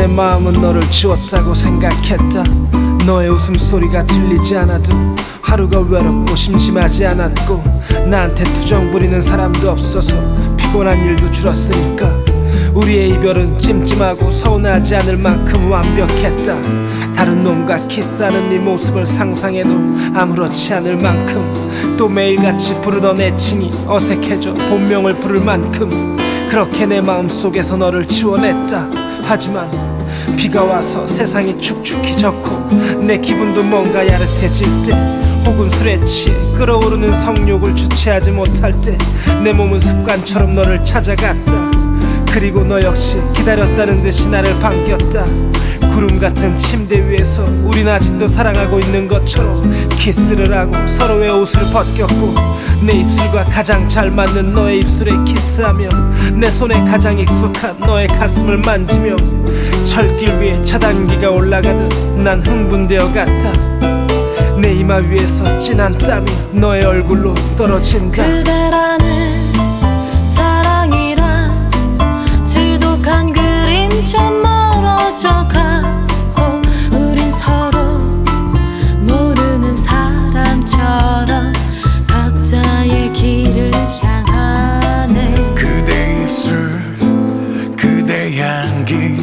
마음은 너를 지웠다고 생각했다. 너의 웃음소리가 들리지 않아도 하루가 외롭고 심심하지 않았고 나한테 투정 부리는 사람도 없어서 피곤한 일도 줄었으니까 우리의 이별은 찜찜하고 서운하지 않을 만큼 완벽했다. 다른 놈과 키스하는 네 모습을 상상해도 아무렇지 않을 만큼 또 매일같이 부르던 애칭이 어색해져 본명을 부를 만큼 그렇게 내 마음속에서 너를 지워냈다 하지만 비가 와서 세상이 축축히 젖고 내 기분도 뭔가 야릇해질 때 혹은 술에 취해 끓어오르는 성욕을 주체하지 못할 때 내 몸은 습관처럼 너를 찾아갔다. 그리고 너 역시 기다렸다는 듯이 나를 반겼다 구름 같은 침대 위에서 우린 아직도 사랑하고 있는 것처럼 키스를 하고 서로의 옷을 벗겼고 내 입술과 가장 잘 맞는 너의 입술에 키스하며 내 손에 가장 익숙한 너의 가슴을 만지며 철길 위에 차단기가 올라가듯 난 흥분되어 갔다. 내 이마 위에서 진한 땀이 너의 얼굴로 떨어진다. 그대라는 향기.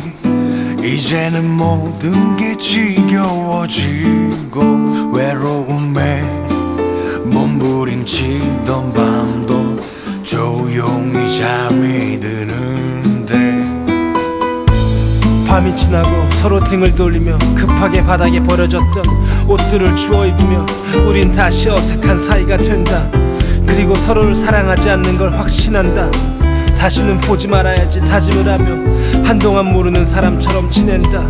이제는 모든 게 지겨워지고 외로움에 몸부림치던 밤도 조용히 잠이 드는데. 밤이 지나고 서로 등을 돌리며 급하게 바닥에 버려졌던 옷들을 주워 입으며 우린 다시 어색한 사이가 된다. 그리고 서로를 사랑하지 않는 걸 확신한다 다시는 보지 말아야지 다짐을 하며 한동안 모르는 사람처럼 지낸다.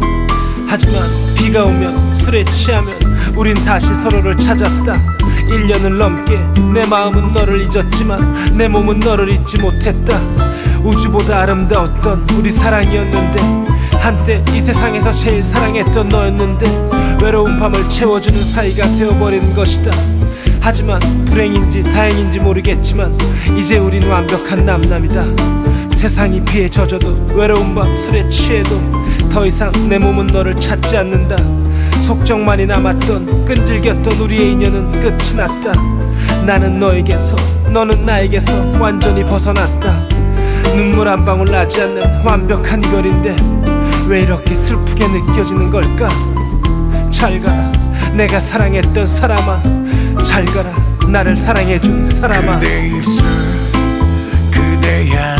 하지만 비가 오면 술에 취하면 우린 다시 서로를 찾았다. 1년을 넘게 내 마음은 너를 잊었지만 내 몸은 너를 잊지 못했다. 우주보다 아름다웠던 우리 사랑이었는데 한때 이 세상에서 제일 사랑했던 너였는데 외로운 밤을 채워주는 사이가 되어버린 것이다 하지만 불행인지 다행인지 모르겠지만 이제 우린 완벽한 남남이다. 세상이 비에 젖어도 외로운 밤 술에 취해도 더 이상 내 몸은 너를 찾지 않는다. 속정만이 남았던 끈질겼던 우리의 인연은 끝이 났다. 나는 너에게서 너는 나에게서 완전히 벗어났다. 눈물 한 방울 나지 않는 완벽한 이별인데 왜 이렇게 슬프게 느껴지는 걸까? 잘 가라 내가 사랑했던 사람아 잘 가라. 나를 사랑해준 사람아. 그대 입술 그대 향